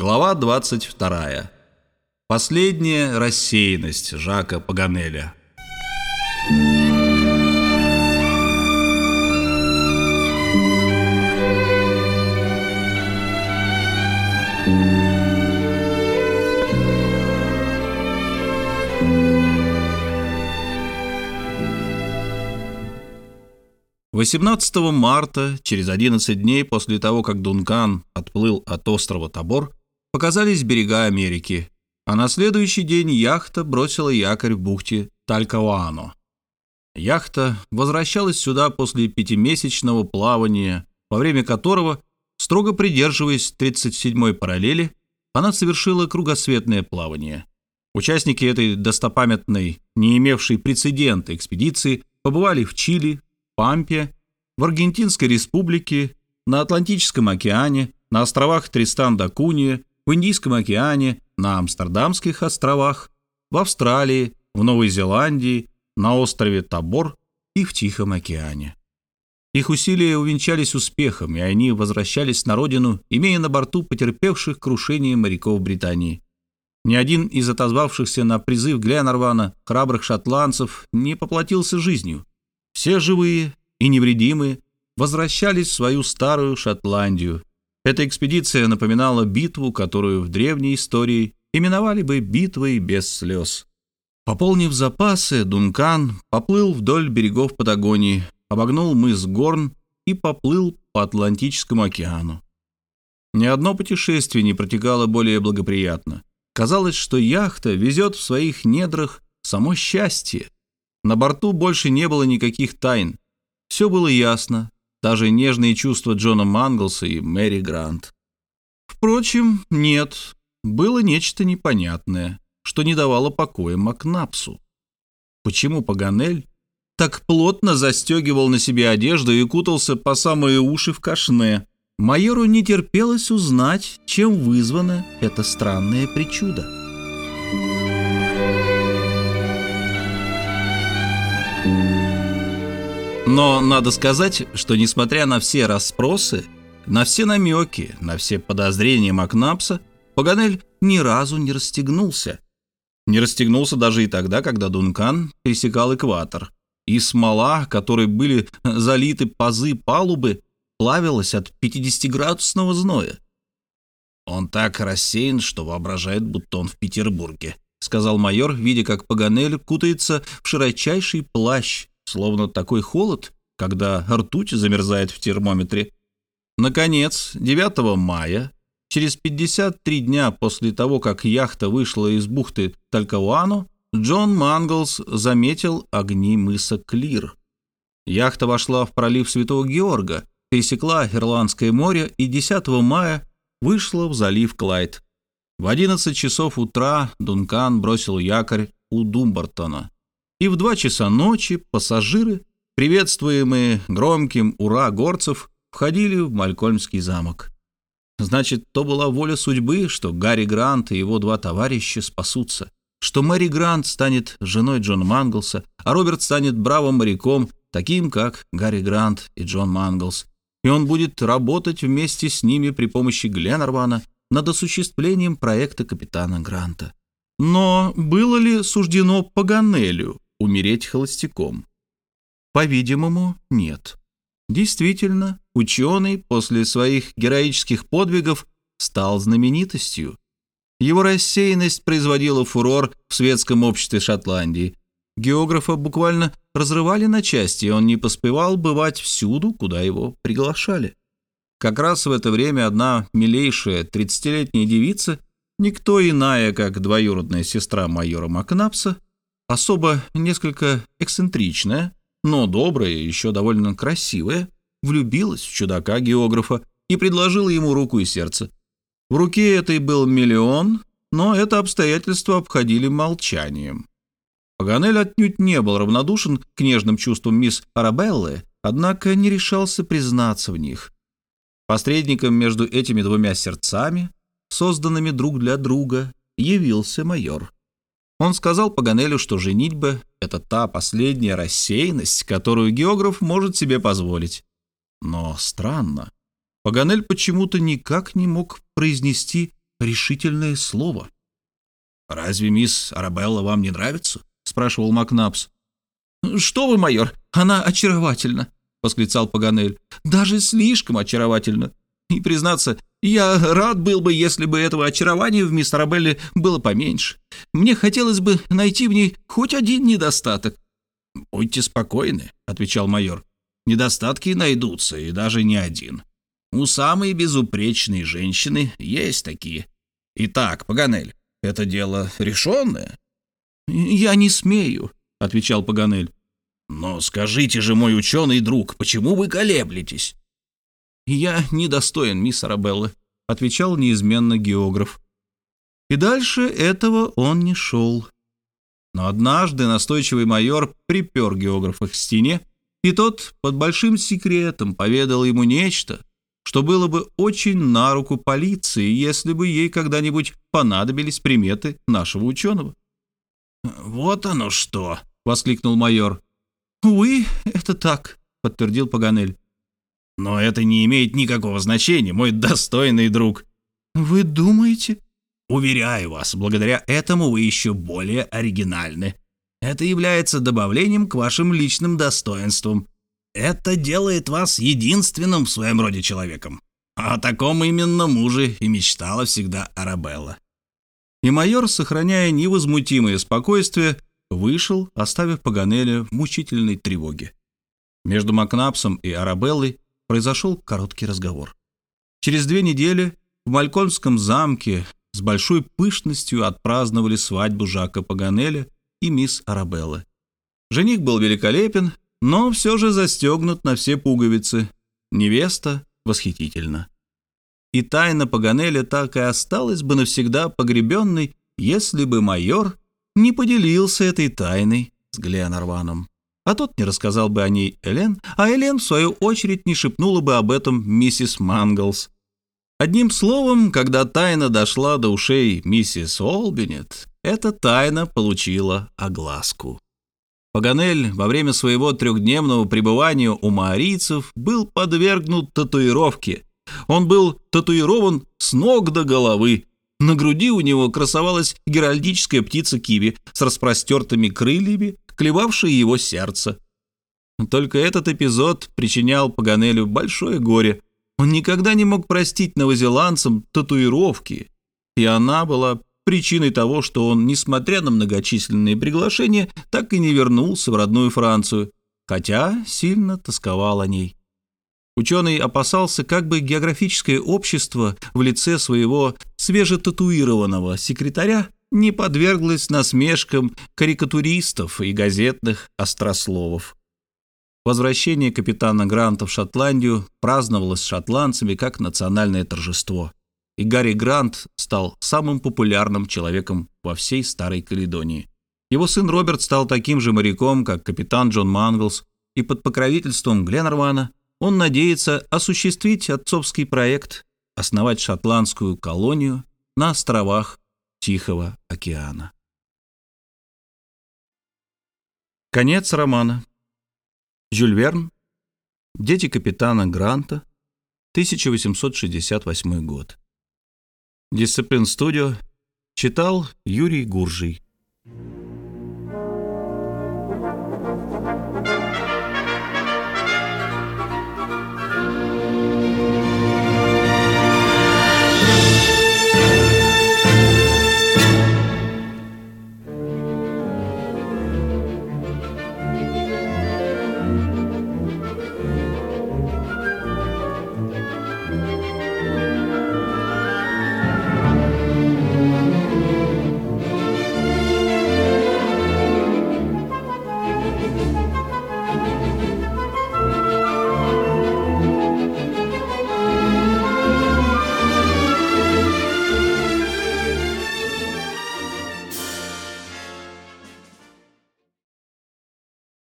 Глава 22. Последняя рассеянность Жака Паганеля. Восемнадцатого марта, через 11 дней после того, как Дункан отплыл от острова Табор, показались берега Америки, а на следующий день яхта бросила якорь в бухте Талькауано. Яхта возвращалась сюда после пятимесячного плавания, во время которого, строго придерживаясь 37-й параллели, она совершила кругосветное плавание. Участники этой достопамятной, не имевшей прецедента экспедиции побывали в Чили, Пампе, в Аргентинской республике, на Атлантическом океане, на островах Тристан-да-Кунья, в Индийском океане, на Амстердамских островах, в Австралии, в Новой Зеландии, на острове Табор и в Тихом океане. Их усилия увенчались успехом, и они возвращались на родину, имея на борту потерпевших крушение моряков Британии. Ни один из отозвавшихся на призыв Гленарвана храбрых шотландцев не поплатился жизнью. Все живые и невредимые возвращались в свою старую Шотландию, эта экспедиция напоминала битву, которую в древней истории именовали бы битвой без слез. Пополнив запасы, Дункан поплыл вдоль берегов Патагонии, обогнул мыс Горн и поплыл по Атлантическому океану. Ни одно путешествие не протекало более благоприятно. Казалось, что яхта везет в своих недрах само счастье. На борту больше не было никаких тайн. Все было ясно, даже нежные чувства Джона Манглса и Мэри Грант. Впрочем, нет, было нечто непонятное, что не давало покоя Макнапсу. Почему Паганель так плотно застегивал на себе одежду и кутался по самые уши в кашне? Майору не терпелось узнать, чем вызвано это странное причудо. Но надо сказать, что несмотря на все расспросы, на все намеки, на все подозрения Макнапса, Паганель ни разу не расстегнулся. Не расстегнулся даже и тогда, когда Дункан пересекал экватор, и смола, которой были залиты пазы палубы, плавилась от 50-градусного зноя. «Он так рассеян, что воображает, будто он в Петербурге», — сказал майор, видя, как Паганель кутается в широчайший плащ, Словно такой холод, когда ртуть замерзает в термометре. Наконец, 9 мая, через 53 дня после того, как яхта вышла из бухты Талькауану, Джон Манглс заметил огни мыса Клир. Яхта вошла в пролив Святого Георга, пересекла Ирландское море и 10 мая вышла в залив Клайд. В 11 часов утра Дункан бросил якорь у Думбартона и в два часа ночи пассажиры, приветствуемые громким «Ура!» горцев, входили в Малькольмский замок. Значит, то была воля судьбы, что Гарри Грант и его два товарища спасутся, что Мэри Грант станет женой Джона Манглса, а Роберт станет бравым моряком, таким как Гарри Грант и Джон Манглс, и он будет работать вместе с ними при помощи Гленарвана над осуществлением проекта капитана Гранта. Но было ли суждено Паганелю умереть холостяком? По-видимому, нет. Действительно, ученый после своих героических подвигов стал знаменитостью. Его рассеянность производила фурор в светском обществе Шотландии. Географа буквально разрывали на части, и он не поспевал бывать всюду, куда его приглашали. Как раз в это время одна милейшая 30-летняя девица, никто иная, как двоюродная сестра майора Макнапса, особо несколько эксцентричная, но добрая и еще довольно красивая, влюбилась в чудака-географа и предложила ему руку и сердце. В руке этой был миллион, но это обстоятельство обходили молчанием. Паганель отнюдь не был равнодушен к нежным чувствам мисс Арабеллы, однако не решался признаться в них. Посредником между этими двумя сердцами, созданными друг для друга, явился майор. Он сказал Паганелю, что женитьба — это та последняя рассеянность, которую географ может себе позволить. Но странно. Паганель почему-то никак не мог произнести решительное слово. «Разве мисс Арабелла вам не нравится?» — спрашивал Макнапс. «Что вы, майор, она очаровательна!» — восклицал Паганель. «Даже слишком очаровательна. И, признаться, я рад был бы, если бы этого очарования в мисс Арабелле было поменьше. Мне хотелось бы найти в ней хоть один недостаток». «Будьте спокойны», — отвечал майор. «Недостатки найдутся, и даже не один. У самой безупречной женщины есть такие. Итак, Паганель, это дело решенное?» «Я не смею», — отвечал Паганель. «Но скажите же, мой ученый друг, почему вы колеблетесь?» «Я недостоин, мисс Арабелла», — отвечал неизменно географ. И дальше этого он не шел. Но однажды настойчивый майор припер географа к стене, и тот под большим секретом поведал ему нечто, что было бы очень на руку полиции, если бы ей когда-нибудь понадобились приметы нашего ученого. «Вот оно что!» — воскликнул майор. «Увы, это так», — подтвердил Паганель. «Но это не имеет никакого значения, мой достойный друг». «Вы думаете?» «Уверяю вас, благодаря этому вы еще более оригинальны. Это является добавлением к вашим личным достоинствам. Это делает вас единственным в своем роде человеком. О таком именно муже и мечтала всегда Арабелла». И майор, сохраняя невозмутимое спокойствие, вышел, оставив Паганеля в мучительной тревоге. Между Макнапсом и Арабеллой произошел короткий разговор. Через две недели в Малькольмском замке с большой пышностью отпраздновали свадьбу Жака Паганеля и мисс Арабеллы. Жених был великолепен, но все же застегнут на все пуговицы. Невеста восхитительна. И тайна Паганеля так и осталась бы навсегда погребенной, если бы майор не поделился этой тайной с Гленарваном. А тот не рассказал бы о ней Элен, а Элен, в свою очередь, не шепнула бы об этом миссис Манглс. Одним словом, когда тайна дошла до ушей миссис Олбинет, эта тайна получила огласку. Паганель во время своего трехдневного пребывания у маорийцев был подвергнут татуировке. Он был татуирован с ног до головы, на груди у него красовалась геральдическая птица Киви с распростертыми крыльями, клевавшая его сердце. Только этот эпизод причинял Паганелю большое горе. Он никогда не мог простить новозеландцам татуировки, и она была причиной того, что он, несмотря на многочисленные приглашения, так и не вернулся в родную Францию, хотя сильно тосковал о ней. Ученый опасался, как бы географическое общество в лице своего свежетатуированного секретаря не подверглось насмешкам карикатуристов и газетных острословов. Возвращение капитана Гранта в Шотландию праздновалось шотландцами как национальное торжество, и Гарри Грант стал самым популярным человеком во всей Старой Каледонии. Его сын Роберт стал таким же моряком, как капитан Джон Манглс, и под покровительством Гленнервана он надеется осуществить отцовский проект основать шотландскую колонию на островах Тихого океана. Конец романа. Жюль Верн. Дети капитана Гранта. 1868 год. Дисциплин студио. Читал Юрий Гуржий.